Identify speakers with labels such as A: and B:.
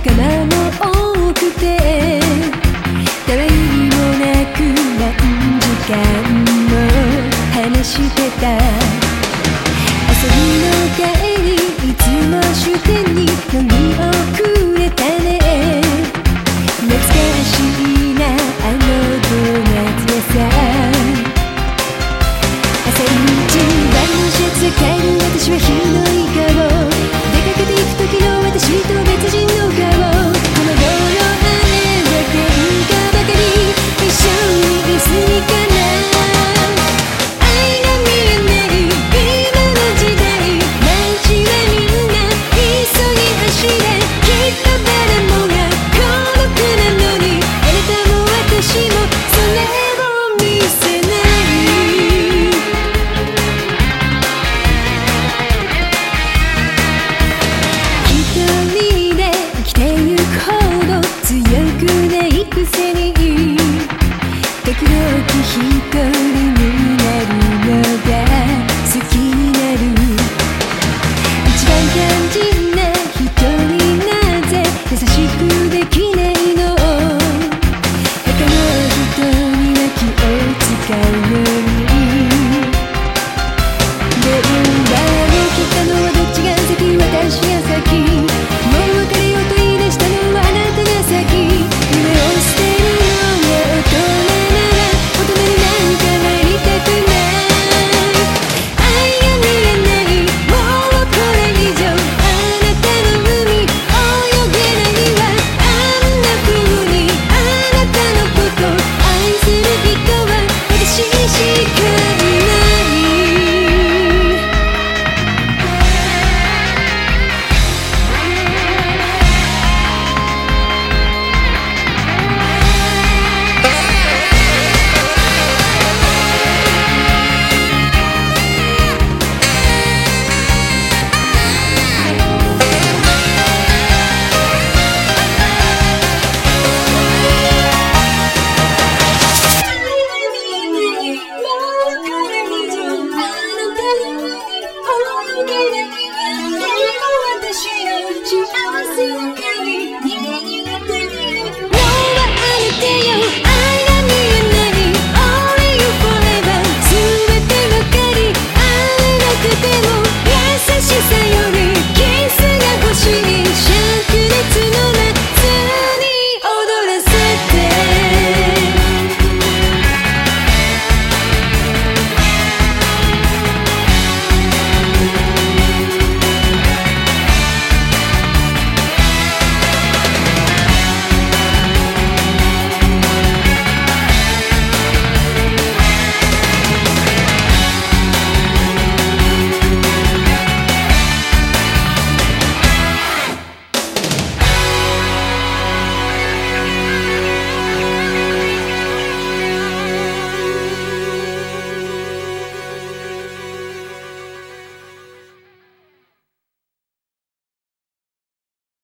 A: 魚の女時一になるのだ